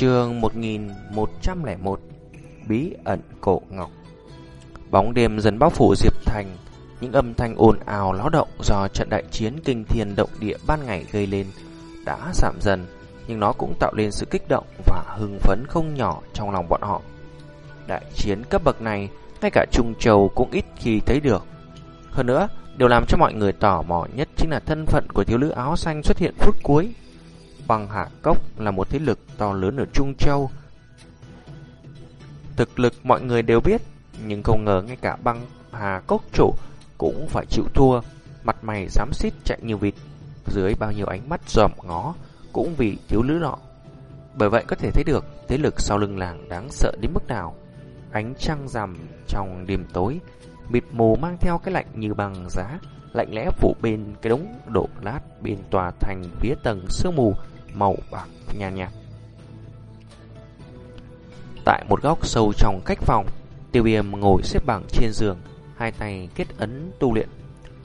Trường 1101 Bí ẩn cổ ngọc. Bóng đêm dần bao phủ Diệp Thành, Những âm thanh ồn ào láo động Do trận đại chiến kinh thiên động địa ban ngày gây lên Đã giảm dần, Nhưng nó cũng tạo nên sự kích động Và hưng phấn không nhỏ trong lòng bọn họ. Đại chiến cấp bậc này, Ngay cả Trung Châu cũng ít khi thấy được. Hơn nữa, Điều làm cho mọi người tò mò nhất Chính là thân phận của thiếu nữ áo xanh xuất hiện phút cuối. Băng Hạ Cốc là một thế lực to lớn ở Trung Châu. Thực lực mọi người đều biết, nhưng không ngờ ngay cả băng Hà Cốc chủ cũng phải chịu thua, mặt mày dám xít chạy như vịt, dưới bao nhiêu ánh mắt dòm ngó, cũng vì thiếu nữ nọ. Bởi vậy có thể thấy được thế lực sau lưng làng đáng sợ đến mức nào. Ánh trăng rằm trong đêm tối, mịt mù mang theo cái lạnh như bằng giá, lạnh lẽ phủ bên cái đống đổ lát bên tòa thành phía tầng sương mù màu bạc nhàn nhạt, nhạt. Tại một góc sâu trong cách phòng, tiêu viêm ngồi xếp bằng trên giường, hai tay kết ấn tu luyện.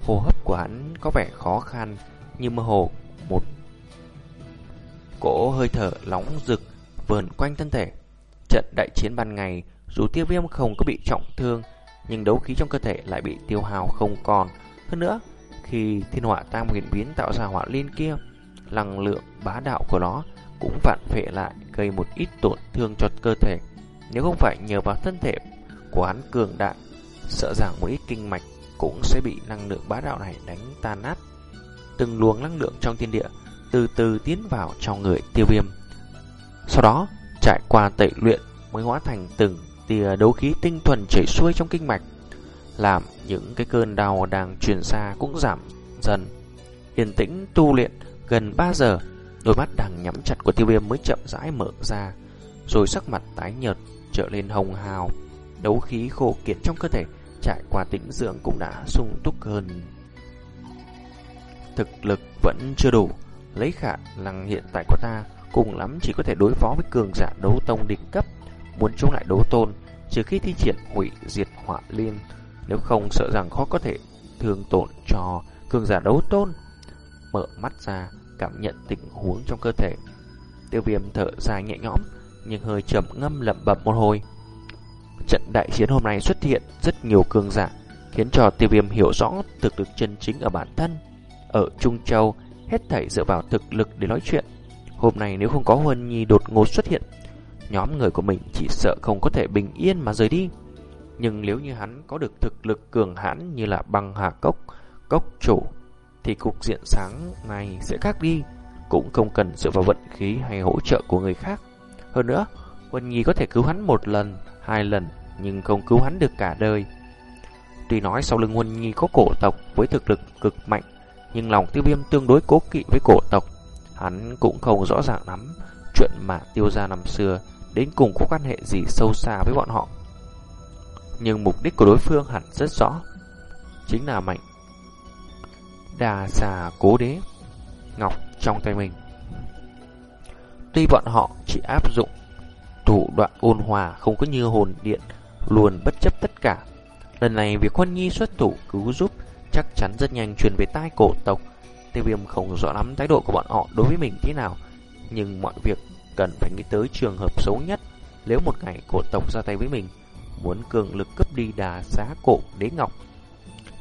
Hô hấp của hắn có vẻ khó khăn, như mơ hồ một cỗ hơi thở nóng rực vờn quanh thân thể. Trận đại chiến ban ngày, dù tiêu viêm không có bị trọng thương, nhưng đấu khí trong cơ thể lại bị tiêu hao không còn. Hơn nữa, khi thiên họa tam huyền biến tạo ra họa liên kia, năng lượng bá đạo của nó cũng vạn phệ lại gây một ít tổn thương cho cơ thể. Nếu không phải nhờ vào thân thể của hắn cường đại, sợ rằng một ít kinh mạch cũng sẽ bị năng lượng bá đạo này đánh tan nát. Từng luồng năng lượng trong thiên địa từ từ tiến vào trong người tiêu viêm. Sau đó, trải qua tẩy luyện mới hóa thành từng tia đấu khí tinh thuần chảy xuôi trong kinh mạch, làm những cái cơn đau đang truyền xa cũng giảm dần. Yên tĩnh tu luyện Gần 3 giờ, đôi mắt đang nhắm chặt của tiêu viêm mới chậm rãi mở ra, rồi sắc mặt tái nhợt trở lên hồng hào. Đấu khí khô kiệt trong cơ thể trải qua tĩnh dưỡng cũng đã sung túc hơn. Thực lực vẫn chưa đủ, lấy khả năng hiện tại của ta cùng lắm chỉ có thể đối phó với cường giả đấu tông đỉnh cấp, muốn chống lại đấu tôn, trừ khi thi triển hủy diệt họa liên, nếu không sợ rằng khó có thể thương tổn cho cường giả đấu tôn mở mắt ra, cảm nhận tình huống trong cơ thể. Tiêu viêm thở dài nhẹ nhõm, nhưng hơi trầm ngâm lẩm bẩm một hồi. Trận đại chiến hôm nay xuất hiện rất nhiều cường giả, khiến cho tiêu viêm hiểu rõ thực lực chân chính ở bản thân. Ở Trung Châu, hết thảy dựa vào thực lực để nói chuyện. Hôm nay nếu không có Huân Nhi đột ngột xuất hiện, nhóm người của mình chỉ sợ không có thể bình yên mà rời đi. Nhưng nếu như hắn có được thực lực cường hãn như là băng hà cốc, cốc chủ thì cục diện sáng này sẽ khác đi, cũng không cần dựa vào vận khí hay hỗ trợ của người khác. Hơn nữa, Huân Nhi có thể cứu hắn một lần, hai lần, nhưng không cứu hắn được cả đời. Tuy nói sau lưng Huân Nhi có cổ tộc với thực lực cực mạnh, nhưng lòng tiêu viêm tương đối cố kỵ với cổ tộc. Hắn cũng không rõ ràng lắm chuyện mà tiêu gia năm xưa đến cùng có quan hệ gì sâu xa với bọn họ. Nhưng mục đích của đối phương hẳn rất rõ, chính là mạnh đà xà cố đế ngọc trong tay mình. Tuy bọn họ chỉ áp dụng thủ đoạn ôn hòa không có như hồn điện luôn bất chấp tất cả. Lần này việc Huân Nhi xuất thủ cứu giúp chắc chắn rất nhanh truyền về tai cổ tộc. Tiêu viêm không rõ lắm thái độ của bọn họ đối với mình thế nào, nhưng mọi việc cần phải nghĩ tới trường hợp xấu nhất. Nếu một ngày cổ tộc ra tay với mình, muốn cường lực cướp đi đà xá cổ đế ngọc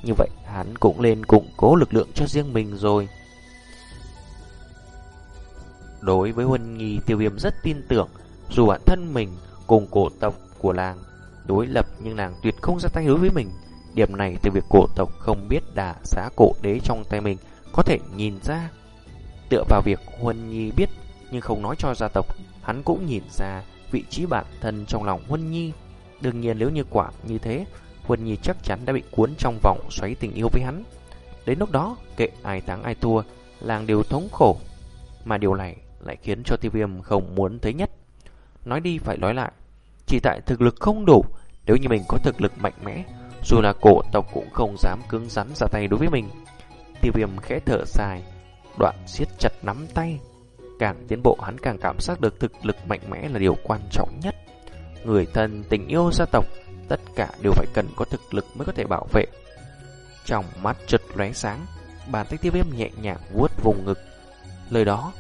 như vậy hắn cũng lên củng cố lực lượng cho riêng mình rồi. Đối với Huân Nhi tiêu viêm rất tin tưởng, dù bản thân mình cùng cổ tộc của làng đối lập nhưng nàng tuyệt không ra tay đối với mình. Điểm này từ việc cổ tộc không biết đả xá cổ đế trong tay mình có thể nhìn ra. Tựa vào việc Huân Nhi biết nhưng không nói cho gia tộc, hắn cũng nhìn ra vị trí bản thân trong lòng Huân Nhi. Đương nhiên nếu như quả như thế, Huân Nhi chắc chắn đã bị cuốn trong vòng xoáy tình yêu với hắn. Đến lúc đó, kệ ai thắng ai thua, làng đều thống khổ. Mà điều này lại khiến cho tiêu viêm không muốn thấy nhất. Nói đi phải nói lại, chỉ tại thực lực không đủ, nếu như mình có thực lực mạnh mẽ, dù là cổ tộc cũng không dám cứng rắn ra tay đối với mình. Tiêu viêm khẽ thở dài, đoạn siết chặt nắm tay. Càng tiến bộ hắn càng cảm giác được thực lực mạnh mẽ là điều quan trọng nhất. Người thân, tình yêu gia tộc tất cả đều phải cần có thực lực mới có thể bảo vệ. Trong mắt chợt lóe sáng, bàn tay tiêu viêm nhẹ nhàng vuốt vùng ngực. Lời đó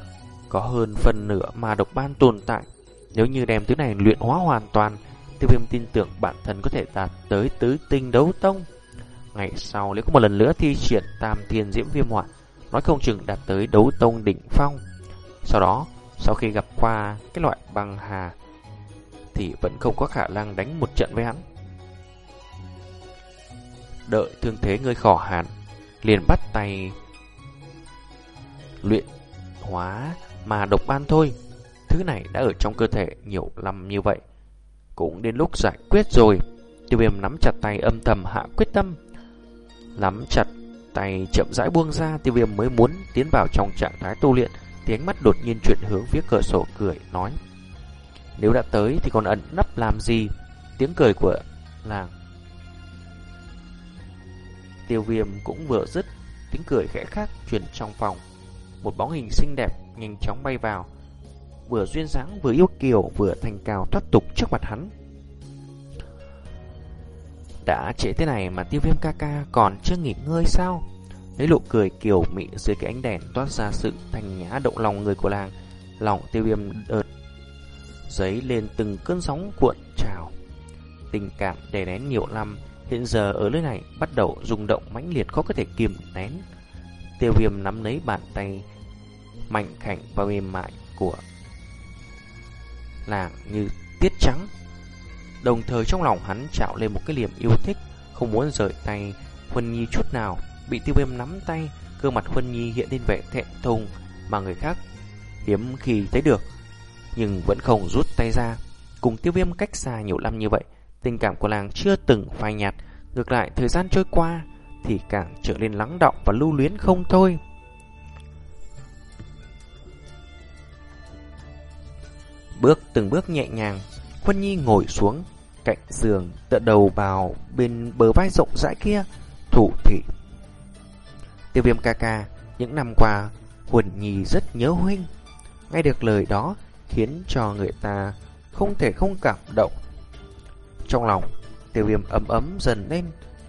có hơn phần nửa mà độc ban tồn tại, Nếu như đem thứ này luyện hóa hoàn toàn, tiêu viêm tin tưởng bản thân có thể đạt tới tứ tinh đấu tông. Ngày sau nếu có một lần nữa thi triển tam thiên diễm viêm hoạn nói không chừng đạt tới đấu tông đỉnh phong. Sau đó, sau khi gặp qua cái loại băng hà, thì vẫn không có khả năng đánh một trận với hắn. Đợi thương thế ngươi khỏi hẳn, liền bắt tay luyện hóa mà độc ban thôi. Thứ này đã ở trong cơ thể nhiều năm như vậy. Cũng đến lúc giải quyết rồi. Tiêu viêm nắm chặt tay âm thầm hạ quyết tâm. Nắm chặt tay chậm rãi buông ra, tiêu viêm mới muốn tiến vào trong trạng thái tu luyện. tiếng mắt đột nhiên chuyển hướng phía cửa sổ cười, nói. Nếu đã tới thì còn ẩn nấp làm gì? Tiếng cười của làng. Tiêu viêm cũng vừa dứt, tiếng cười khẽ khác truyền trong phòng. Một bóng hình xinh đẹp nhanh chóng bay vào, vừa duyên dáng vừa yêu kiều vừa thành cao thoát tục trước mặt hắn. Đã trễ thế này mà tiêu viêm ca ca còn chưa nghỉ ngơi sao? Lấy nụ cười kiều mị dưới cái ánh đèn toát ra sự thành nhã động lòng người của làng. Lòng tiêu viêm đợt giấy lên từng cơn sóng cuộn trào. Tình cảm đè nén nhiều năm, hiện giờ ở nơi này bắt đầu rung động mãnh liệt khó có thể kiềm nén. Tiêu viêm nắm lấy bàn tay mạnh khảnh và mềm mại của nàng như tiết trắng. Đồng thời trong lòng hắn trạo lên một cái niềm yêu thích, không muốn rời tay Huân Nhi chút nào. Bị tiêu viêm nắm tay, cơ mặt Huân Nhi hiện lên vẻ thẹn thùng mà người khác hiếm khi thấy được, nhưng vẫn không rút tay ra. Cùng tiêu viêm cách xa nhiều năm như vậy, tình cảm của nàng chưa từng phai nhạt, ngược lại thời gian trôi qua thì càng trở nên lắng động và lưu luyến không thôi. Bước từng bước nhẹ nhàng, Huân Nhi ngồi xuống cạnh giường, tựa đầu vào bên bờ vai rộng rãi kia, thủ thị. Tiêu viêm ca ca, những năm qua, Huân Nhi rất nhớ huynh. Nghe được lời đó khiến cho người ta không thể không cảm động. Trong lòng, tiêu viêm ấm ấm dần lên,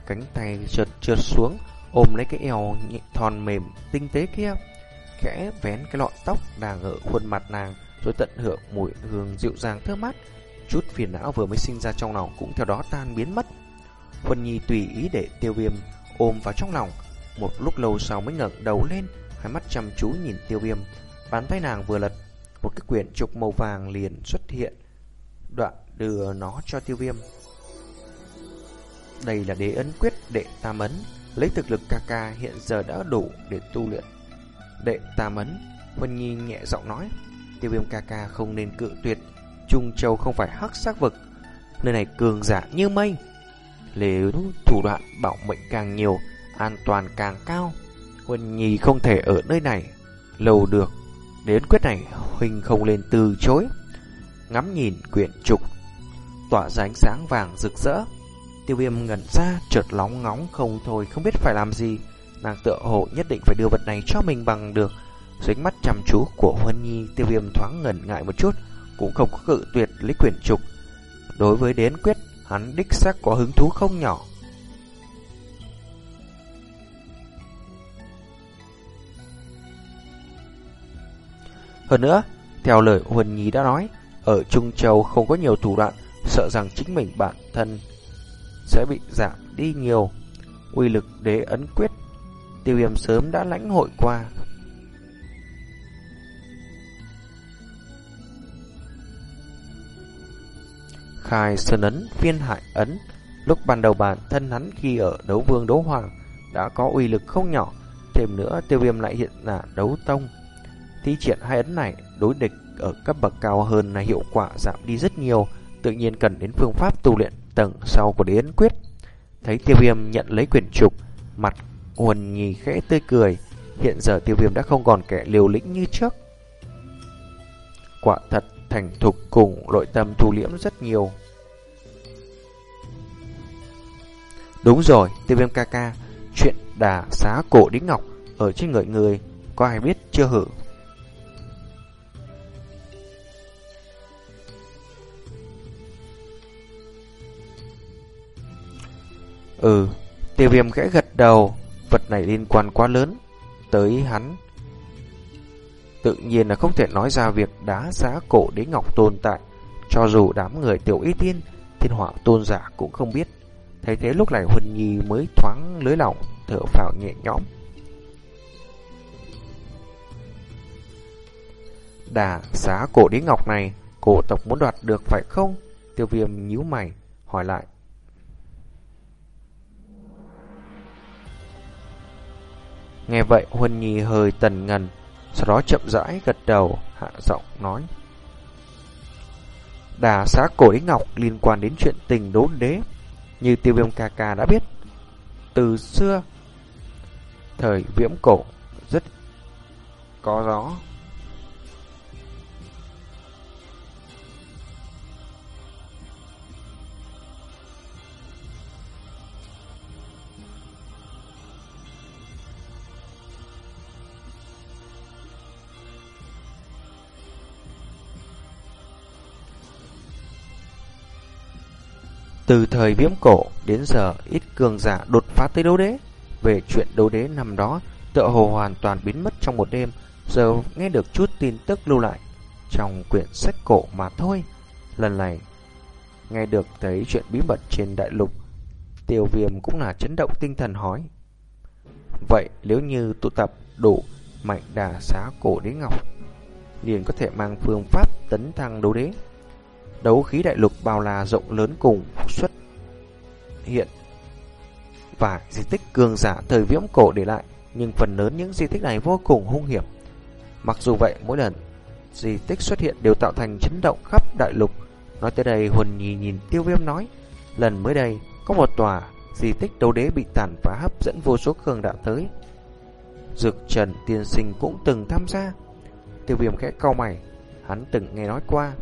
cánh tay trượt trượt xuống, ôm lấy cái eo nhẹ thon mềm, tinh tế kia, khẽ vén cái lọn tóc đang ở khuôn mặt nàng, rồi tận hưởng mùi hương dịu dàng thơm mát. Chút phiền não vừa mới sinh ra trong lòng cũng theo đó tan biến mất. Huân Nhi tùy ý để tiêu viêm ôm vào trong lòng. Một lúc lâu sau mới ngẩng đầu lên, hai mắt chăm chú nhìn tiêu viêm. Bàn tay nàng vừa lật, một cái quyển trục màu vàng liền xuất hiện. Đoạn đưa nó cho tiêu viêm. Đây là đế ấn quyết đệ tam ấn, lấy thực lực ca ca hiện giờ đã đủ để tu luyện. Đệ tam ấn, Huân Nhi nhẹ giọng nói. Tiêu viêm ca ca không nên cự tuyệt Trung Châu không phải hắc xác vực Nơi này cường giả như mây Nếu thủ đoạn bảo mệnh càng nhiều An toàn càng cao Huân Nhi không thể ở nơi này Lâu được Đến quyết này Huynh không lên từ chối Ngắm nhìn quyển trục Tỏa ra ánh sáng vàng rực rỡ Tiêu viêm ngẩn ra chợt lóng ngóng không thôi Không biết phải làm gì Nàng tựa hồ nhất định phải đưa vật này cho mình bằng được dưới mắt chăm chú của Huân Nhi, tiêu viêm thoáng ngẩn ngại một chút, cũng không có cự tuyệt lý quyển trục. Đối với đến quyết, hắn đích xác có hứng thú không nhỏ. Hơn nữa, theo lời Huân Nhi đã nói, ở Trung Châu không có nhiều thủ đoạn, sợ rằng chính mình bản thân sẽ bị giảm đi nhiều. Uy lực đế ấn quyết, tiêu viêm sớm đã lãnh hội qua, khai sơn ấn, phiên hại ấn. Lúc ban đầu bản thân hắn khi ở đấu vương đấu hoàng đã có uy lực không nhỏ, thêm nữa tiêu viêm lại hiện là đấu tông. Thi triển hai ấn này đối địch ở cấp bậc cao hơn là hiệu quả giảm đi rất nhiều, tự nhiên cần đến phương pháp tu luyện tầng sau của đế ấn quyết. Thấy tiêu viêm nhận lấy quyền trục, mặt huần nhì khẽ tươi cười, hiện giờ tiêu viêm đã không còn kẻ liều lĩnh như trước. Quả thật thành thục cùng nội tâm thu liễm rất nhiều. Đúng rồi, tiêu viêm ca ca, chuyện đà xá cổ đính ngọc ở trên người người, có ai biết chưa hử? Ừ, tiêu viêm khẽ gật đầu, vật này liên quan quá lớn, tới hắn Tự nhiên là không thể nói ra việc đá giá cổ đế ngọc tồn tại Cho dù đám người tiểu y tiên, thiên họa tôn giả cũng không biết. Thấy thế lúc này Huân Nhi mới thoáng lưới lỏng, thở phào nhẹ nhõm. Đà giá cổ đế ngọc này, cổ tộc muốn đoạt được phải không? Tiêu viêm nhíu mày, hỏi lại. Nghe vậy Huân Nhi hơi tần ngần, sau đó chậm rãi gật đầu, hạ giọng nói. Đà xá cổ đế ngọc liên quan đến chuyện tình đốn đế, như tiêu viêm ca ca đã biết. Từ xưa, thời viễm cổ rất có gió Từ thời viễm cổ đến giờ ít cường giả đột phá tới đấu đế. Về chuyện đấu đế năm đó, tựa hồ hoàn toàn biến mất trong một đêm, giờ nghe được chút tin tức lưu lại trong quyển sách cổ mà thôi. Lần này, nghe được thấy chuyện bí mật trên đại lục, tiêu viêm cũng là chấn động tinh thần hỏi. Vậy nếu như tụ tập đủ mạnh đà xá cổ đế ngọc, liền có thể mang phương pháp tấn thăng đấu đế đấu khí đại lục bao la rộng lớn cùng xuất hiện và di tích cường giả thời viễm cổ để lại, nhưng phần lớn những di tích này vô cùng hung hiểm. Mặc dù vậy, mỗi lần di tích xuất hiện đều tạo thành chấn động khắp đại lục. Nói tới đây, Huân Nhi nhìn Tiêu Viêm nói, lần mới đây có một tòa di tích đấu đế bị tàn phá hấp dẫn vô số cường đạo tới. Dược Trần Tiên Sinh cũng từng tham gia. Tiêu Viêm khẽ cau mày, hắn từng nghe nói qua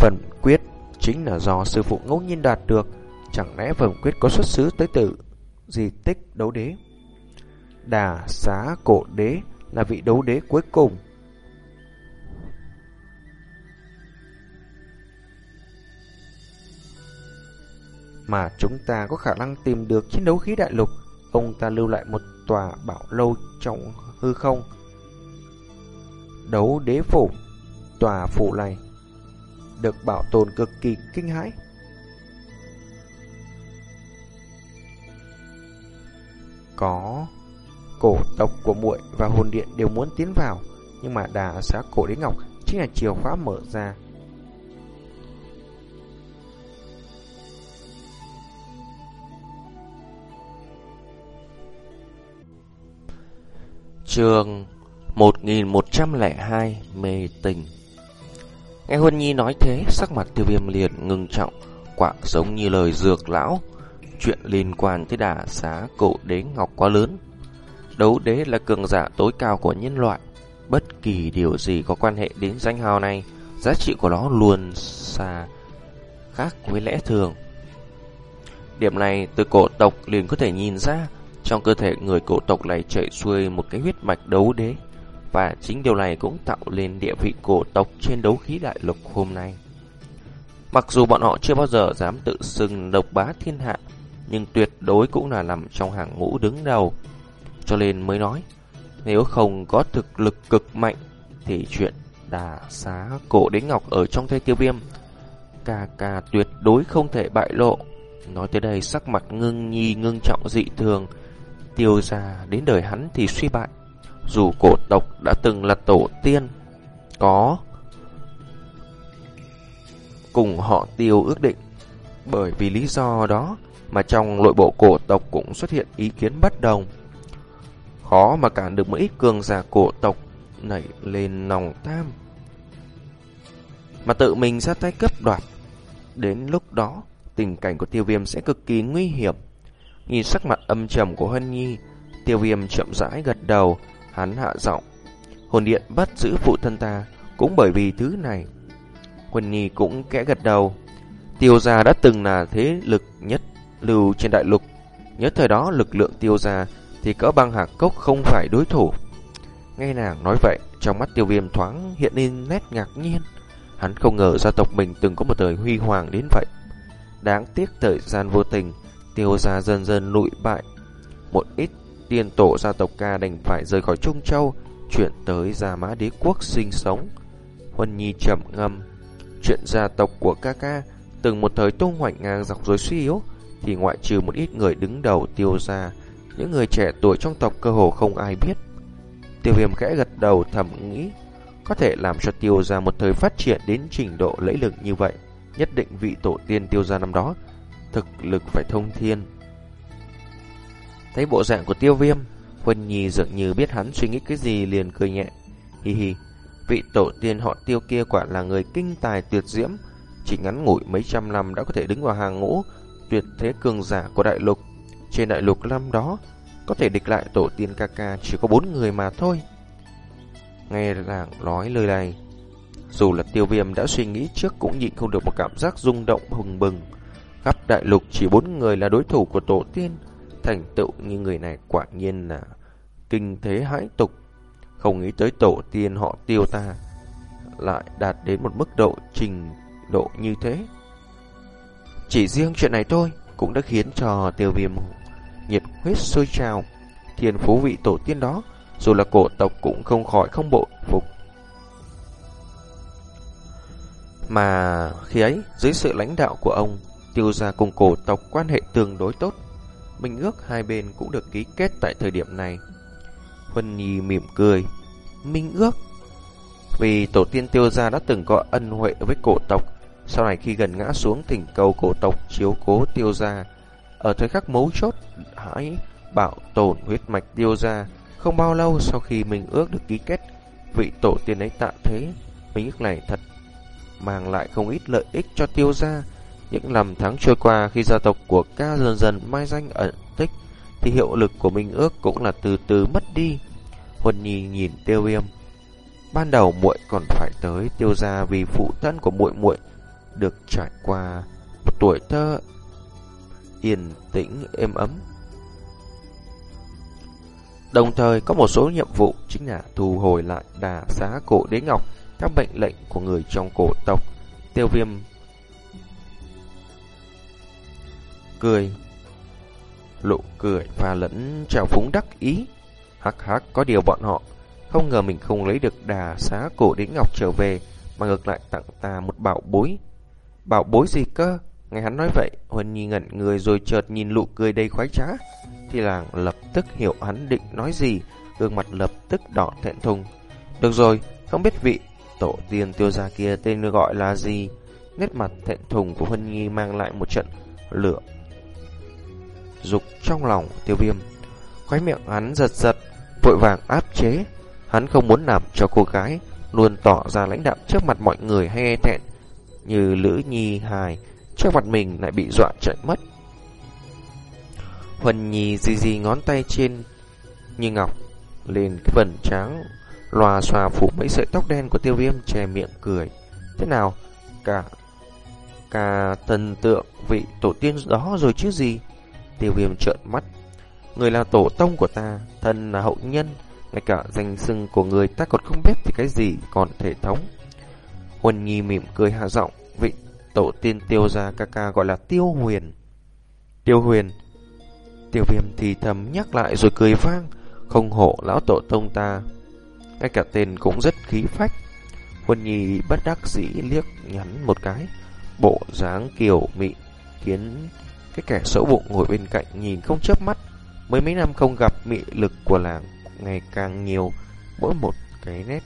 Phần quyết chính là do sư phụ ngẫu nhiên đạt được, chẳng lẽ phần quyết có xuất xứ tới từ di tích đấu đế? Đà xá cổ đế là vị đấu đế cuối cùng. Mà chúng ta có khả năng tìm được chiến đấu khí đại lục, ông ta lưu lại một tòa bảo lâu trong hư không. Đấu đế phủ, tòa phủ này được bảo tồn cực kỳ kinh hãi. Có cổ tộc của muội và hồn điện đều muốn tiến vào, nhưng mà đà xá cổ đế ngọc chính là chìa khóa mở ra. Trường 1102 Mê tình Nghe Huân Nhi nói thế, sắc mặt tiêu viêm liền ngưng trọng, quả giống như lời dược lão. Chuyện liên quan tới đà xá cổ đế ngọc quá lớn. Đấu đế là cường giả tối cao của nhân loại. Bất kỳ điều gì có quan hệ đến danh hào này, giá trị của nó luôn xa khác với lẽ thường. Điểm này từ cổ tộc liền có thể nhìn ra, trong cơ thể người cổ tộc này chạy xuôi một cái huyết mạch đấu đế. Và chính điều này cũng tạo lên địa vị cổ tộc trên đấu khí đại lục hôm nay. Mặc dù bọn họ chưa bao giờ dám tự xưng độc bá thiên hạ, nhưng tuyệt đối cũng là nằm trong hàng ngũ đứng đầu. Cho nên mới nói, nếu không có thực lực cực mạnh, thì chuyện đà xá cổ đế ngọc ở trong tay tiêu viêm, ca ca tuyệt đối không thể bại lộ. Nói tới đây sắc mặt ngưng nhi ngưng trọng dị thường, tiêu ra đến đời hắn thì suy bại. Dù cổ tộc đã từng là tổ tiên, Có Cùng họ tiêu ước định. Bởi vì lý do đó Mà trong nội bộ cổ tộc cũng xuất hiện ý kiến bất đồng. Khó mà cản được một ít cường giả cổ tộc Nảy lên lòng tham Mà tự mình ra tay cấp đoạt, Đến lúc đó, Tình cảnh của tiêu viêm sẽ cực kỳ nguy hiểm. Nhìn sắc mặt âm trầm của Hân Nhi, Tiêu viêm chậm rãi gật đầu Hắn hạ giọng. Hồn điện bắt giữ phụ thân ta Cũng bởi vì thứ này. Quân Nhi cũng kẽ gật đầu. Tiêu gia đã từng là thế lực nhất lưu trên đại lục. Nhớ thời đó lực lượng tiêu gia Thì cỡ băng hạc cốc không phải đối thủ. Nghe nàng nói vậy, Trong mắt tiêu viêm thoáng hiện lên nét ngạc nhiên. Hắn không ngờ gia tộc mình từng có một thời huy hoàng đến vậy. Đáng tiếc thời gian vô tình, Tiêu gia dần dần lụi bại. Một ít tiên tổ gia tộc ca đành phải rời khỏi Trung Châu, chuyển tới Gia Mã Đế Quốc sinh sống. Huân Nhi trầm ngâm. Chuyện gia tộc của ca ca từng một thời tung hoành ngang dọc rồi suy yếu, thì ngoại trừ một ít người đứng đầu tiêu ra, những người trẻ tuổi trong tộc cơ hồ không ai biết. Tiêu viêm khẽ gật đầu thầm nghĩ, có thể làm cho tiêu ra một thời phát triển đến trình độ lẫy lực như vậy, nhất định vị tổ tiên tiêu ra năm đó, thực lực phải thông thiên. Thấy bộ dạng của tiêu viêm, Huân Nhi dường như biết hắn suy nghĩ cái gì liền cười nhẹ. Hi hi, vị tổ tiên họ tiêu kia quả là người kinh tài tuyệt diễm, chỉ ngắn ngủi mấy trăm năm đã có thể đứng vào hàng ngũ tuyệt thế cường giả của đại lục. Trên đại lục năm đó, có thể địch lại tổ tiên ca ca chỉ có bốn người mà thôi. Nghe làng nói lời này, dù là tiêu viêm đã suy nghĩ trước cũng nhịn không được một cảm giác rung động hùng bừng. khắp đại lục chỉ bốn người là đối thủ của tổ tiên, thành tựu như người này quả nhiên là kinh thế hãi tục. Không nghĩ tới tổ tiên họ tiêu ta lại đạt đến một mức độ trình độ như thế. Chỉ riêng chuyện này thôi cũng đã khiến cho tiêu viêm nhiệt huyết sôi trào. Thiên phú vị tổ tiên đó, dù là cổ tộc cũng không khỏi không bộ phục. Mà khi ấy, dưới sự lãnh đạo của ông, tiêu gia cùng cổ tộc quan hệ tương đối tốt. Minh ước hai bên cũng được ký kết tại thời điểm này. Huân Nhi mỉm cười. Minh ước Vì tổ tiên tiêu gia đã từng có ân huệ với cổ tộc, Sau này khi gần ngã xuống thỉnh cầu cổ tộc chiếu cố tiêu gia, Ở thời khắc mấu chốt, hãy bảo tồn huyết mạch tiêu gia Không bao lâu sau khi mình ước được ký kết, Vị tổ tiên ấy tạ thế, Minh ước này thật mang lại không ít lợi ích cho tiêu gia những năm tháng trôi qua khi gia tộc của ca dần dần mai danh ẩn tích, thì hiệu lực của Minh ước cũng là từ từ mất đi. Huân Nhi nhìn Tiêu Viêm. Ban đầu muội còn phải tới tiêu gia vì phụ thân của muội muội được trải qua một tuổi thơ yên tĩnh, êm ấm. Đồng thời có một số nhiệm vụ chính là thu hồi lại đà xá cổ đế ngọc các mệnh lệnh của người trong cổ tộc. Tiêu Viêm cười. Lộ cười và lẫn trào phúng đắc ý. Hắc hắc, có điều bọn họ Không ngờ mình không lấy được đà xá cổ đến ngọc trở về, Mà ngược lại tặng ta một bảo bối. Bảo bối gì cơ? Nghe hắn nói vậy, Huân Nhi ngẩn người rồi chợt nhìn lụ cười đầy khoái trá. Thì làng lập tức hiểu hắn định nói gì, Gương mặt lập tức đỏ thẹn thùng. Được rồi, Không biết vị tổ tiên tiêu gia kia tên gọi là gì? Nét mặt thẹn thùng của Huân Nhi mang lại một trận lửa dục trong lòng tiêu viêm. Khói miệng hắn giật giật, vội vàng áp chế. Hắn không muốn làm cho cô gái luôn tỏ ra lãnh đạm trước mặt mọi người hay e thẹn, như Lữ Nhi hài, trước mặt mình lại bị dọa chạy mất. Huân Nhi di di ngón tay trên như ngọc lên cái phần trắng loà xòa phủ mấy sợi tóc đen của tiêu viêm che miệng cười. Thế nào? Cả cả thần tượng vị tổ tiên đó rồi chứ gì? Tiêu viêm trợn mắt. Người là tổ tông của ta, thân là hậu nhân, ngay cả danh xưng của người ta còn không biết thì cái gì còn thể thống. Huân Nhi mỉm cười hạ giọng, vị tổ tiên tiêu gia ca ca gọi là Tiêu Huyền. Tiêu Huyền. Tiêu viêm thì thầm nhắc lại rồi cười vang, không hộ lão tổ tông ta. Ngay cả tên cũng rất khí phách. Huân Nhi bất đắc dĩ liếc nhắn một cái, bộ dáng kiều mị khiến cái kẻ xấu bụng ngồi bên cạnh nhìn không chớp mắt, mấy mấy năm không gặp mị lực của làng ngày càng nhiều, mỗi một cái nét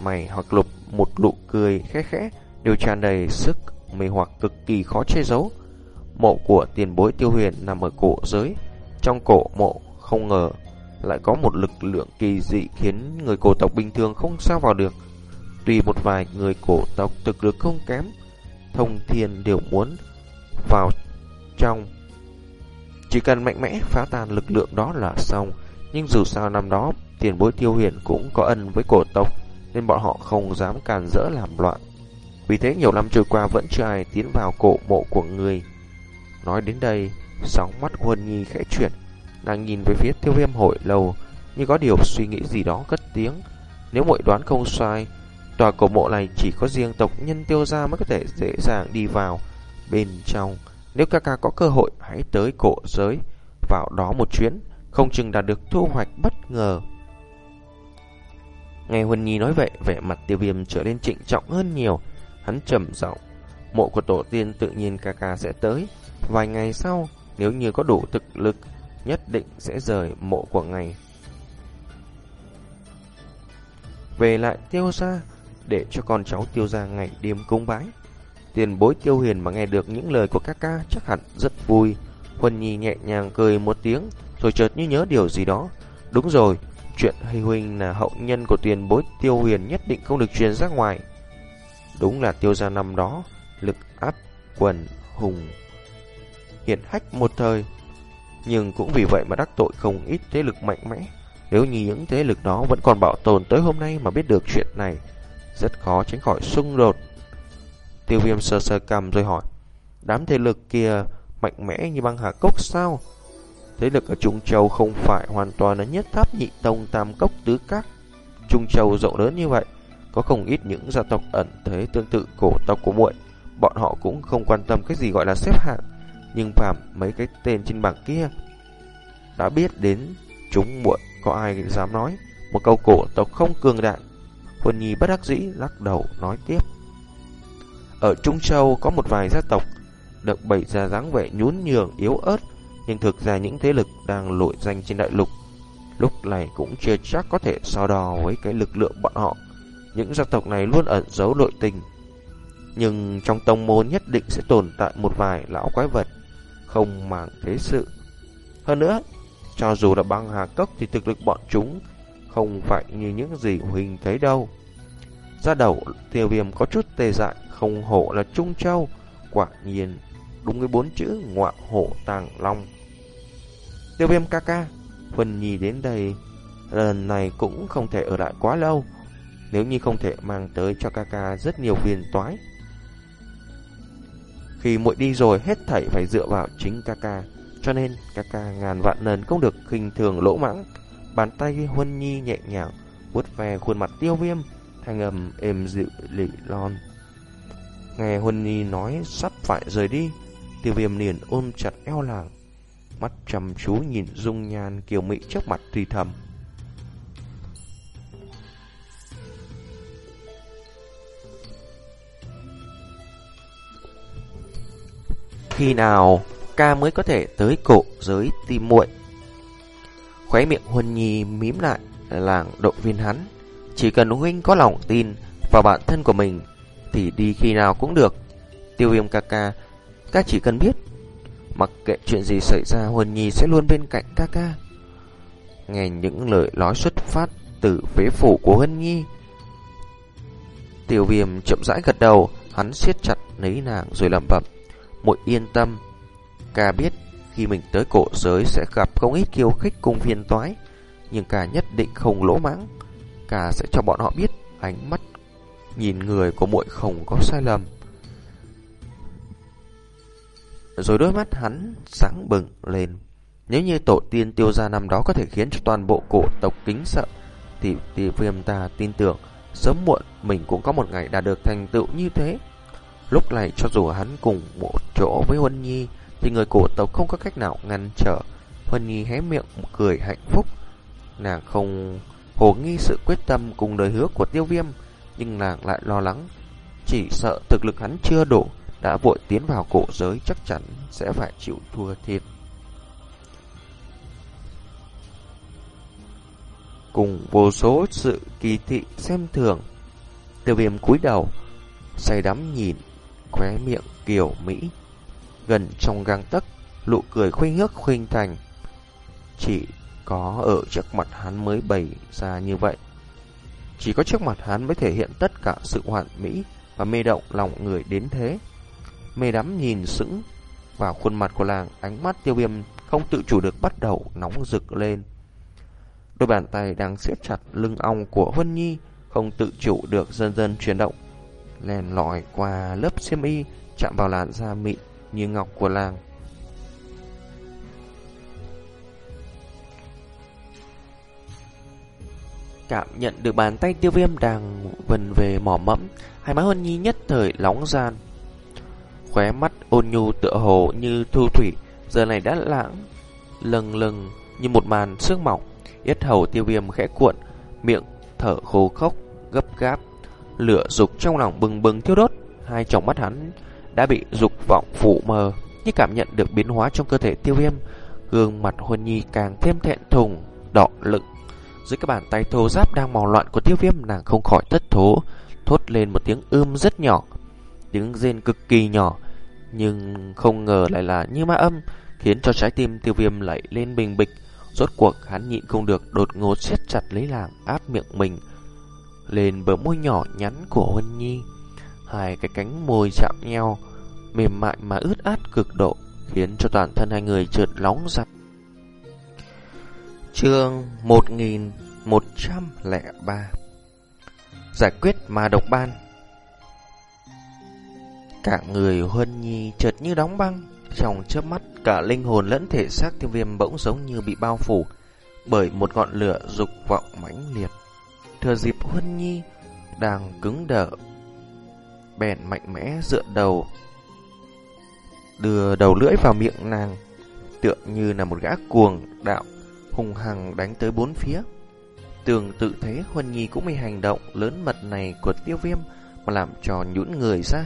mày hoặc lục một nụ cười khẽ khẽ đều tràn đầy sức mê hoặc cực kỳ khó che giấu. Mộ của tiền bối tiêu huyền nằm ở cổ giới, trong cổ mộ không ngờ lại có một lực lượng kỳ dị khiến người cổ tộc bình thường không sao vào được. Tuy một vài người cổ tộc thực lực không kém, thông thiên đều muốn vào trong. Chỉ cần mạnh mẽ phá tan lực lượng đó là xong, nhưng dù sao năm đó tiền bối tiêu huyền cũng có ân với cổ tộc, nên bọn họ không dám càn rỡ làm loạn. Vì thế nhiều năm trôi qua vẫn chưa ai tiến vào cổ mộ của người. Nói đến đây, sóng mắt Huân Nhi khẽ chuyển, nàng nhìn về phía tiêu viêm hội lâu, như có điều suy nghĩ gì đó cất tiếng. Nếu mọi đoán không sai, tòa cổ mộ này chỉ có riêng tộc nhân tiêu gia mới có thể dễ dàng đi vào bên trong. Nếu ca ca có cơ hội hãy tới cổ giới vào đó một chuyến, không chừng đạt được thu hoạch bất ngờ. Nghe Huân Nhi nói vậy, vẻ mặt tiêu viêm trở nên trịnh trọng hơn nhiều. Hắn trầm giọng mộ của tổ tiên tự nhiên ca ca sẽ tới. Vài ngày sau, nếu như có đủ thực lực, nhất định sẽ rời mộ của ngài. Về lại tiêu gia, để cho con cháu tiêu gia ngày đêm cung bái. Tiền bối tiêu huyền mà nghe được những lời của ca ca chắc hẳn rất vui. Huân Nhi nhẹ nhàng cười một tiếng, rồi chợt như nhớ điều gì đó. Đúng rồi, chuyện hay huynh là hậu nhân của tiền bối tiêu huyền nhất định không được truyền ra ngoài. Đúng là tiêu gia năm đó, lực áp quần hùng hiện hách một thời. Nhưng cũng vì vậy mà đắc tội không ít thế lực mạnh mẽ. Nếu như những thế lực đó vẫn còn bảo tồn tới hôm nay mà biết được chuyện này, rất khó tránh khỏi xung đột. Tiêu viêm sờ sờ cầm rồi hỏi, đám thế lực kia mạnh mẽ như băng hà cốc sao? Thế lực ở Trung Châu không phải hoàn toàn là nhất tháp nhị tông tam cốc tứ các. Trung Châu rộng lớn như vậy, có không ít những gia tộc ẩn thế tương tự cổ tộc của muội, bọn họ cũng không quan tâm cái gì gọi là xếp hạng, nhưng phàm mấy cái tên trên bảng kia đã biết đến chúng muội có ai dám nói một câu cổ tộc không cường đại. Huân Nhi bất đắc dĩ lắc đầu nói tiếp. Ở Trung Châu có một vài gia tộc được bày ra dáng vẻ nhún nhường yếu ớt, nhưng thực ra những thế lực đang nổi danh trên đại lục. Lúc này cũng chưa chắc có thể so đo với cái lực lượng bọn họ. Những gia tộc này luôn ẩn giấu nội tình. Nhưng trong tông môn nhất định sẽ tồn tại một vài lão quái vật không màng thế sự. Hơn nữa, cho dù là băng hà cốc thì thực lực bọn chúng không phải như những gì Huỳnh thấy đâu. Ra đầu tiêu viêm có chút tê dại, không hổ là Trung Châu, quả nhiên đúng cái bốn chữ ngọa hổ tàng long. Tiêu viêm ca ca, Huỳnh Nhi đến đây lần này cũng không thể ở lại quá lâu, nếu như không thể mang tới cho ca ca rất nhiều phiền toái. Khi muội đi rồi hết thảy phải dựa vào chính ca ca, cho nên ca ca ngàn vạn lần không được khinh thường lỗ mãng. Bàn tay Huân Nhi nhẹ nhàng vuốt ve khuôn mặt tiêu viêm, thanh âm êm dịu lị lon. Nghe Huân Nhi nói sắp phải rời đi, tiêu viêm liền ôm chặt eo nàng mắt chăm chú nhìn dung nhan kiều mỹ trước mặt tùy thầm. Khi nào ca mới có thể tới cổ giới tìm muội Khóe miệng Huân Nhi mím lại Làng động viên hắn chỉ cần huynh có lòng tin Vào bản thân của mình Thì đi khi nào cũng được Tiêu viêm ca ca Ca chỉ cần biết Mặc kệ chuyện gì xảy ra Huân Nhi sẽ luôn bên cạnh ca ca Nghe những lời nói xuất phát Từ phế phủ của Huân Nhi Tiêu viêm chậm rãi gật đầu Hắn siết chặt lấy nàng rồi lẩm bẩm muội yên tâm. Ca biết khi mình tới cổ giới sẽ gặp không ít kiêu khích cùng phiền toái, nhưng ca nhất định không lỗ mãng cả sẽ cho bọn họ biết ánh mắt nhìn người của muội không có sai lầm. Rồi đôi mắt hắn sáng bừng lên. Nếu như tổ tiên tiêu gia năm đó có thể khiến cho toàn bộ cổ tộc kính sợ, thì tiêu viêm ta tin tưởng sớm muộn mình cũng có một ngày đạt được thành tựu như thế. Lúc này cho dù hắn cùng một chỗ với Huân Nhi Thì người cổ tộc không có cách nào ngăn trở Huân Nhi hé miệng cười hạnh phúc Nàng không hồ nghi sự quyết tâm cùng lời hứa của tiêu viêm Nhưng nàng lại lo lắng Chỉ sợ thực lực hắn chưa đủ Đã vội tiến vào cổ giới chắc chắn sẽ phải chịu thua thiệt Cùng vô số sự kỳ thị xem thường Tiêu viêm cúi đầu Say đắm nhìn khóe miệng kiểu Mỹ. Gần trong găng tấc, lụ cười khuynh hước khuynh thành. Chỉ có ở trước mặt hắn mới bày ra như vậy. Chỉ có trước mặt hắn mới thể hiện tất cả sự hoàn mỹ và mê động lòng người đến thế. Mê đắm nhìn sững vào khuôn mặt của làng, ánh mắt tiêu viêm không tự chủ được bắt đầu nóng rực lên. Đôi bàn tay đang siết chặt lưng ong của Huân Nhi không tự chủ được dần dần chuyển động len lỏi qua lớp xiêm y, chạm vào làn da mịn như ngọc của làng. Cảm nhận được bàn tay tiêu viêm đang vần về mỏ mẫm, hai má Huân Nhi nhất thời lóng gian. Khóe mắt ôn nhu tựa hồ như thu thủy, giờ này đã lãng, lừng lừng như một màn sương mỏng. Yết hầu tiêu viêm khẽ cuộn, miệng thở khô khốc, gấp gáp. Lửa dục trong lòng bừng bừng thiêu đốt, hai tròng mắt hắn đã bị dục vọng phủ mờ, như cảm nhận được biến hóa trong cơ thể tiêu viêm. Gương mặt Huân Nhi càng thêm thẹn thùng, đỏ lựng. Dưới các bàn tay thô giáp đang màu loạn của tiêu viêm nàng không khỏi thất thố, thốt lên một tiếng ưm rất nhỏ. Tiếng rên cực kỳ nhỏ, nhưng không ngờ lại là như ma âm, khiến cho trái tim tiêu viêm lại lên bình bịch. Rốt cuộc hắn nhịn không được đột ngột siết chặt lấy làng áp miệng mình lên bờ môi nhỏ nhắn của Huân Nhi. Hai cái cánh môi chạm nhau, mềm mại mà ướt át cực độ, khiến cho toàn thân hai người trượt nóng giặt. Chương 1103 Giải quyết ma độc ban. Cả người Huân Nhi chợt như đóng băng, Trong chớp mắt cả linh hồn lẫn thể xác tiêu viêm bỗng giống như bị bao phủ Bởi một ngọn lửa dục vọng mãnh liệt. Thừa dịp Huân Nhi đang cứng đờ, Bèn mạnh mẽ dựa đầu, Đưa đầu lưỡi vào miệng nàng, Tựa như là một gã cuồng đạo Hùng hằng đánh tới bốn phía. Tương tự thế Huân Nhi cũng bị hành động lớn mật này của tiêu viêm Mà làm cho nhũn người ra.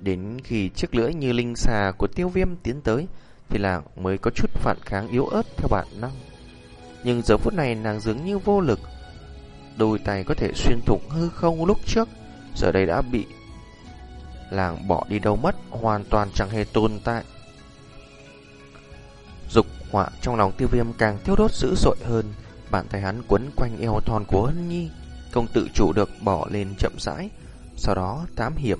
Đến khi chiếc lưỡi như linh xà của tiêu viêm tiến tới Thì làng mới có chút phản kháng yếu ớt theo bản năng. Nhưng giờ phút này nàng dường như vô lực. Đôi tay có thể xuyên thủng hư không lúc trước, Giờ đây đã bị Làng bỏ đi đâu mất, Hoàn toàn chẳng hề tồn tại họa, trong lòng tiêu viêm càng thiêu đốt dữ dội hơn. Bàn tay hắn quấn quanh eo thon của Hân Nhi, Không tự chủ được bỏ lên chậm rãi. Sau đó, tám hiệp.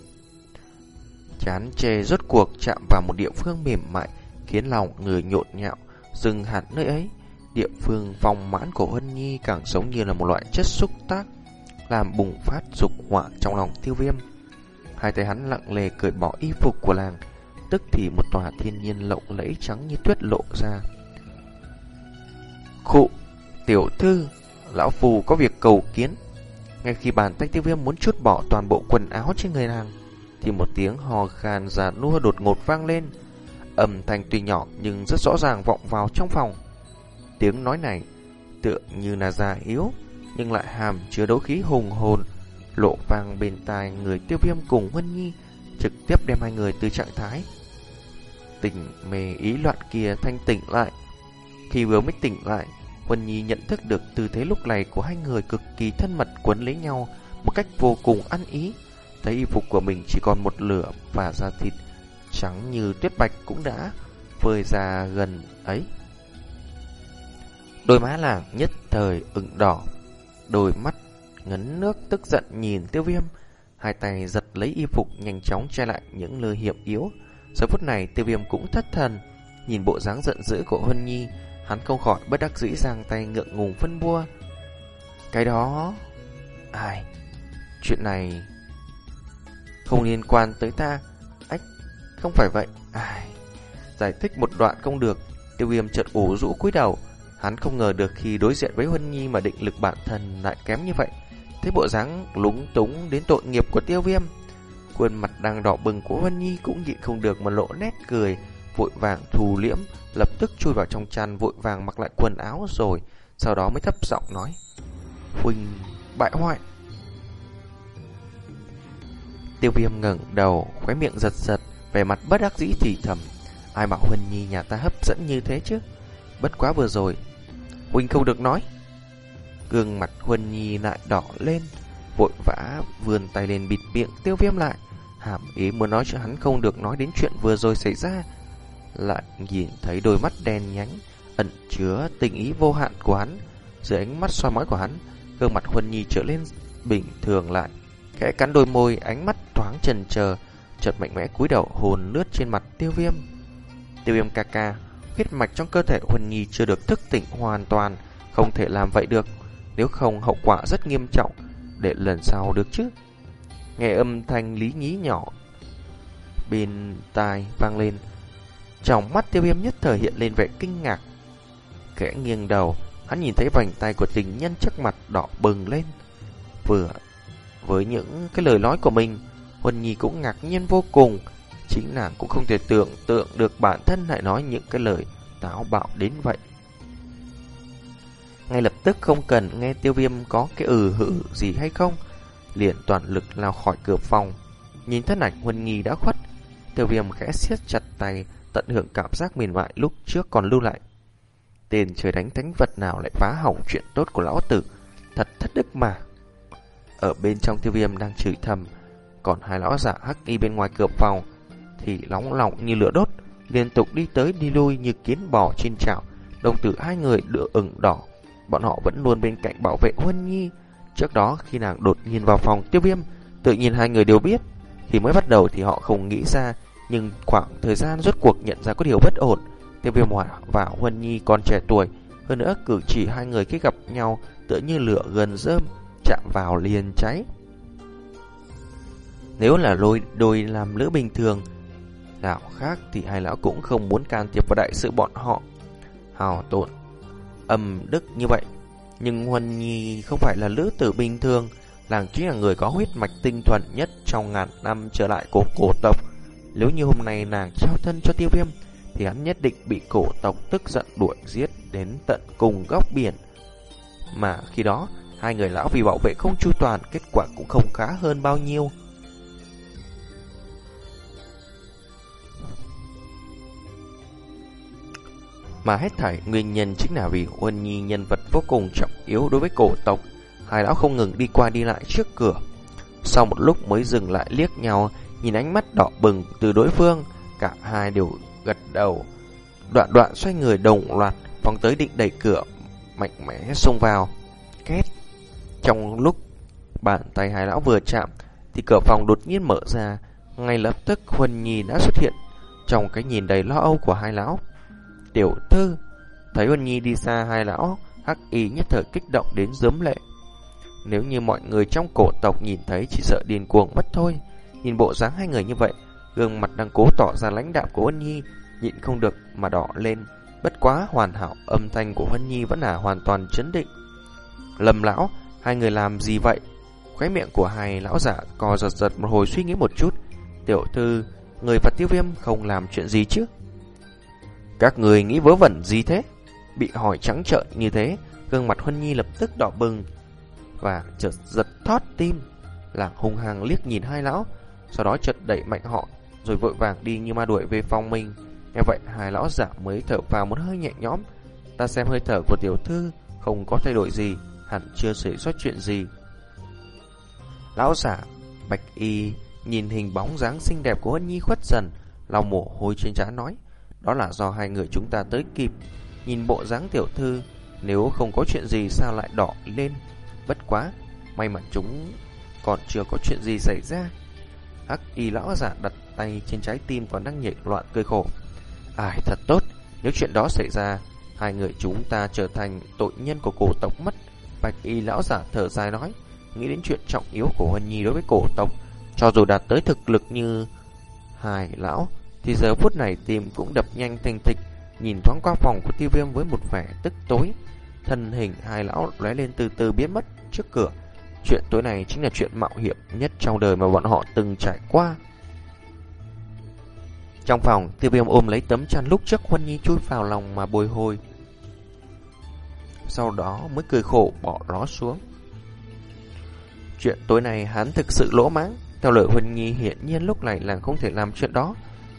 Chán chê rốt cuộc chạm vào một địa phương mềm mại, Khiến lòng người nhộn nhạo, Dừng hẳn nơi ấy. Địa phương vòng mãn của Hân Nhi càng giống như là một loại chất xúc tác, Làm bùng phát dục họa trong lòng tiêu viêm. Hai tay hắn lặng lề cởi bỏ y phục của làng, Tức thì một tòa thiên nhiên lộng lẫy trắng như tuyết lộ ra. Khụ, Tiểu thư, Lão Phù có việc cầu kiến. Ngay khi bàn tay tiêu viêm muốn chút bỏ toàn bộ quần áo trên người nàng, Thì một tiếng hò khan già nua đột ngột vang lên. Âm thanh tuy nhỏ nhưng rất rõ ràng vọng vào trong phòng. Tiếng nói này tựa như là già yếu, Nhưng lại hàm chứa đấu khí hùng hồn, Lộ vang bên tai người tiêu viêm cùng Huân Nhi, Trực tiếp đem hai người từ trạng thái. Tỉnh mê ý loạn kia thanh tỉnh lại khi vừa mới tỉnh lại Huân Nhi nhận thức được tư thế lúc này của hai người cực kỳ thân mật quấn lấy nhau một cách vô cùng ăn ý. Thấy y phục của mình chỉ còn một lửa và da thịt trắng như tuyết bạch cũng đã phơi ra gần ấy. Đôi má làng nhất thời ửng đỏ, đôi mắt ngấn nước tức giận nhìn tiêu viêm, hai tay giật lấy y phục nhanh chóng che lại những lời hiểm yếu. Giờ phút này tiêu viêm cũng thất thần, nhìn bộ dáng giận dữ của Huân Nhi, Hắn không khỏi bất đắc dĩ giang tay ngượng ngùng phân bua. Cái đó... Ai? Chuyện này... Không liên quan tới ta. Ách, không phải vậy. Ai? Giải thích một đoạn không được. Tiêu viêm chợt ủ rũ cúi đầu. Hắn không ngờ được khi đối diện với Huân Nhi mà định lực bản thân lại kém như vậy. thế bộ dáng lúng túng đến tội nghiệp của tiêu viêm. Khuôn mặt đang đỏ bừng của Huân Nhi cũng nhịn không được mà lộ nét cười vội vàng thù liễm, lập tức chui vào trong chăn vội vàng mặc lại quần áo rồi, sau đó mới thấp giọng nói. Huynh bại hoại. Tiêu viêm ngẩng đầu, khóe miệng giật giật, vẻ mặt bất đắc dĩ thì thầm. Ai bảo Huân Nhi nhà ta hấp dẫn như thế chứ? Bất quá vừa rồi, Huynh không được nói. Gương mặt Huân Nhi lại đỏ lên, vội vã vươn tay lên bịt miệng tiêu viêm lại. Hàm ý muốn nói cho hắn không được nói đến chuyện vừa rồi xảy ra lại nhìn thấy đôi mắt đen nhánh ẩn chứa tình ý vô hạn của hắn. Dưới ánh mắt soi mói của hắn, gương mặt Huân Nhi trở lên bình thường lại, khẽ cắn đôi môi, ánh mắt thoáng chần chờ, chợt mạnh mẽ cúi đầu hồn lướt trên mặt Tiêu Viêm. Tiêu Viêm ca ca, huyết mạch trong cơ thể Huân Nhi chưa được thức tỉnh hoàn toàn, không thể làm vậy được, nếu không hậu quả rất nghiêm trọng, để lần sau được chứ. Nghe âm thanh lý nhí nhỏ bên tai vang lên, trong mắt tiêu viêm nhất thời hiện lên vẻ kinh ngạc. Kẻ nghiêng đầu, hắn nhìn thấy vành tay của tình nhân trước mặt đỏ bừng lên. Vừa với những cái lời nói của mình, Huân Nhi cũng ngạc nhiên vô cùng. Chính nàng cũng không thể tưởng tượng được bản thân lại nói những cái lời táo bạo đến vậy. Ngay lập tức không cần nghe tiêu viêm có cái ừ hử gì hay không Liền toàn lực lao khỏi cửa phòng Nhìn thân ảnh Huân Nhi đã khuất Tiêu viêm khẽ siết chặt tay Tận hưởng cảm giác mềm mại lúc trước còn lưu lại. Tên trời đánh thánh vật nào lại phá hỏng chuyện tốt của lão tử? Thật thất đức mà. Ở bên trong tiêu viêm đang chửi thầm, Còn hai lão giả hắc y bên ngoài cửa phòng Thì nóng lòng như lửa đốt, Liên tục đi tới đi lui như kiến bò trên chảo. Đồng tử hai người đựa ửng đỏ, Bọn họ vẫn luôn bên cạnh bảo vệ Huân Nhi. Trước đó khi nàng đột nhiên vào phòng tiêu viêm, Tự nhiên hai người đều biết Khi mới bắt đầu thì họ không nghĩ ra nhưng khoảng thời gian rốt cuộc nhận ra có điều bất ổn, Tiêu viêm hỏa và Huân Nhi còn trẻ tuổi, Hơn nữa cử chỉ hai người khi gặp nhau Tựa như lửa gần rơm Chạm vào liền cháy. Nếu là lôi đôi làm lữ bình thường, Lão khác thì hai lão cũng không muốn can thiệp vào đại sự bọn họ. Hào tổn, Âm đức như vậy. Nhưng Huân Nhi không phải là lữ tử bình thường, Làng chính là người có huyết mạch tinh thuần nhất Trong ngàn năm trở lại của cổ tộc. Nếu như hôm nay nàng trao thân cho tiêu viêm thì hắn nhất định bị cổ tộc tức giận đuổi giết đến tận cùng góc biển. Mà khi đó, hai người lão vì bảo vệ không chu toàn, kết quả cũng không khá hơn bao nhiêu. Mà hết thảy nguyên nhân chính là vì Huân Nhi nhân vật vô cùng trọng yếu đối với cổ tộc. Hai lão không ngừng đi qua đi lại trước cửa. Sau một lúc mới dừng lại liếc nhau, nhìn ánh mắt đỏ bừng từ đối phương, cả hai đều gật đầu. Đoạn đoạn xoay người đồng loạt, phóng tới định đẩy cửa, mạnh mẽ xông vào. Két. Trong lúc bàn tay hai lão vừa chạm, thì cửa phòng đột nhiên mở ra. Ngay lập tức Huân Nhi đã xuất hiện trong cái nhìn đầy lo âu của hai lão. Tiểu thư, thấy Huân Nhi đi xa hai lão, hắc y nhất thời kích động đến dớm lệ. Nếu như mọi người trong cổ tộc nhìn thấy chỉ sợ điên cuồng mất thôi. Nhìn bộ dáng hai người như vậy, Gương mặt đang cố tỏ ra lãnh đạm của Huân Nhi Nhịn không được mà đỏ lên. Bất quá hoàn hảo Âm thanh của Huân Nhi vẫn là hoàn toàn chấn định. Lâm lão Hai người làm gì vậy? Khóe miệng của hai lão giả co giật giật một hồi suy nghĩ một chút. Tiểu thư Người và tiêu viêm không làm chuyện gì chứ? Các người nghĩ vớ vẩn gì thế? Bị hỏi trắng trợn như thế Gương mặt Huân Nhi lập tức đỏ bừng Và chợt giật thót tim. Làng hung hăng liếc nhìn hai lão sau đó chợt đẩy mạnh họ rồi vội vàng đi như ma đuổi về phòng mình. Nghe vậy, hai lão giả mới thở vào một hơi nhẹ nhõm. Ta xem hơi thở của tiểu thư không có thay đổi gì, hẳn chưa xảy ra chuyện gì. Lão giả Bạch Y nhìn hình bóng dáng xinh đẹp của Hân Nhi khuất dần, lau mồ hôi trên trán nói, đó là do hai người chúng ta tới kịp. Nhìn bộ dáng tiểu thư, nếu không có chuyện gì sao lại đỏ lên? Bất quá, may mà chúng còn chưa có chuyện gì xảy ra. Hắc y lão giả đặt tay trên trái tim còn đang nhảy loạn cười khổ. Ai thật tốt, nếu chuyện đó xảy ra, hai người chúng ta trở thành tội nhân của cổ tộc mất. Bạch y lão giả thở dài nói, nghĩ đến chuyện trọng yếu của Huân Nhi đối với cổ tộc, cho dù đạt tới thực lực như hai lão, thì giờ phút này tim cũng đập nhanh thanh thịch, nhìn thoáng qua phòng của tiêu viêm với một vẻ tức tối. Thân hình hai lão lóe lên từ từ biến mất trước cửa. Chuyện tối này chính là chuyện mạo hiểm nhất trong đời mà bọn họ từng trải qua. Trong phòng, tiêu viêm ôm lấy tấm chăn lúc trước Huân Nhi chui vào lòng mà bồi hồi. Sau đó mới cười khổ bỏ nó xuống. Chuyện tối nay hắn thực sự lỗ mãng. Theo lời Huân Nhi hiện nhiên lúc này làng không thể làm chuyện đó.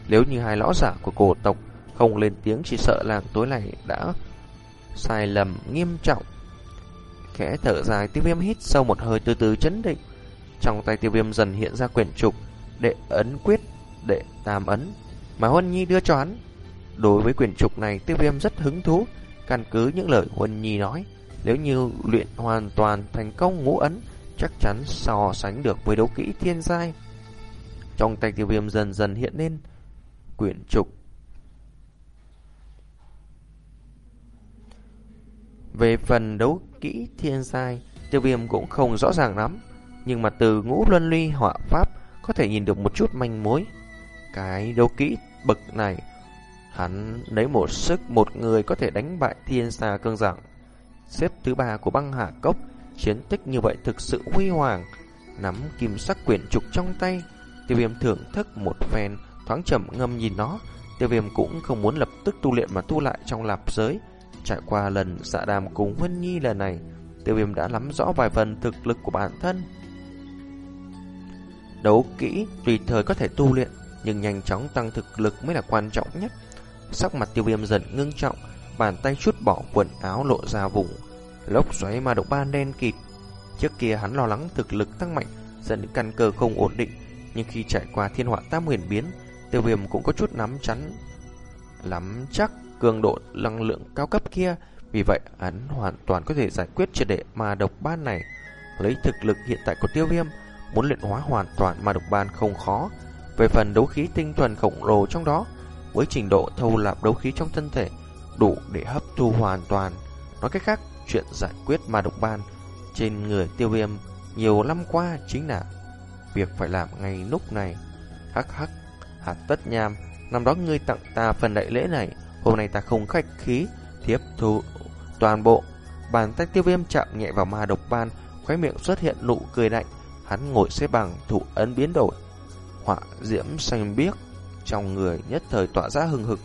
Nếu như hai lõ giả của cổ tộc không lên tiếng chỉ sợ làng tối này đã sai lầm nghiêm trọng. Khẽ thở dài tiêu viêm hít sâu một hơi từ từ chấn định. Trong tay tiêu viêm dần hiện ra quyển trục để ấn quyết để tam ấn mà Huân Nhi đưa cho hắn. Đối với quyển trục này, tiêu viêm rất hứng thú, căn cứ những lời Huân Nhi nói. Nếu như luyện hoàn toàn thành công ngũ ấn, chắc chắn so sánh được với đấu kỹ thiên giai. Trong tay tiêu viêm dần dần hiện lên quyển trục. Về phần đấu kỹ thiên giai, tiêu viêm cũng không rõ ràng lắm, nhưng mà từ ngũ luân ly họa pháp có thể nhìn được một chút manh mối. Cái đấu kỹ bậc này, hắn lấy một sức một người có thể đánh bại thiên xa cương dạng. Xếp thứ ba của băng hạ cốc, chiến tích như vậy thực sự huy hoàng. Nắm kim sắc quyển trục trong tay, tiêu viêm thưởng thức một phen, thoáng chậm ngâm nhìn nó. Tiêu viêm cũng không muốn lập tức tu luyện mà tu lại trong lạp giới. Trải qua lần dạ đàm cùng Huân Nhi lần này, tiêu viêm đã nắm rõ vài phần thực lực của bản thân. Đấu kỹ tùy thời có thể tu luyện, nhưng nhanh chóng tăng thực lực mới là quan trọng nhất. Sắc mặt tiêu viêm dần ngưng trọng, bàn tay chút bỏ quần áo lộ ra vùng lốc xoáy ma độc ban đen kịt. Trước kia hắn lo lắng thực lực tăng mạnh dẫn đến căn cơ không ổn định, nhưng khi trải qua thiên họa tam huyền biến, tiêu viêm cũng có chút nắm chắn lắm chắc cường độ năng lượng cao cấp kia. Vì vậy, hắn hoàn toàn có thể giải quyết triệt đệ ma độc ban này. Lấy thực lực hiện tại của tiêu viêm, muốn luyện hóa hoàn toàn ma độc ban không khó. Về phần đấu khí tinh thuần khổng lồ trong đó, với trình độ thâu lạp đấu khí trong thân thể, đủ để hấp thu hoàn toàn. Nói cách khác, chuyện giải quyết ma độc ban trên người tiêu viêm nhiều năm qua chính là việc phải làm ngay lúc này. Hắc hắc, hạt tất nham, năm đó ngươi tặng ta phần đại lễ này, hôm nay ta không khách khí, tiếp thu toàn bộ. Bàn tay tiêu viêm chạm nhẹ vào ma độc ban, khóe miệng xuất hiện nụ cười lạnh, hắn ngồi xếp bằng thủ ấn biến đổi. Họa diễm xanh biếc, trong người nhất thời tỏa ra hừng hực,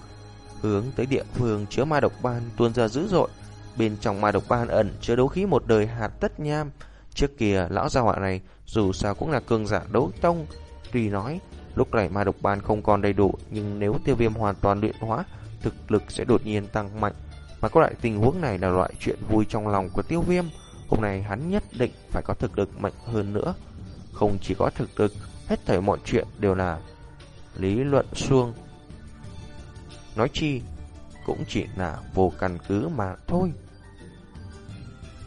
hướng tới địa phương chứa ma độc ban tuôn ra dữ dội. Bên trong ma độc ban ẩn chứa đấu khí một đời hạt tất nham. Trước kia lão gia họa này dù sao cũng là cường giả đấu tông. Tuy nói lúc này ma độc ban không còn đầy đủ nhưng nếu tiêu viêm hoàn toàn luyện hóa thực lực sẽ đột nhiên tăng mạnh. Mà có loại tình huống này là loại chuyện vui trong lòng của tiêu viêm. Hôm nay hắn nhất định phải có thực lực mạnh hơn nữa. Không chỉ có thực lực, hết thảy mọi chuyện đều là lý luận xuông. Nói chi, cũng chỉ là vô căn cứ mà thôi.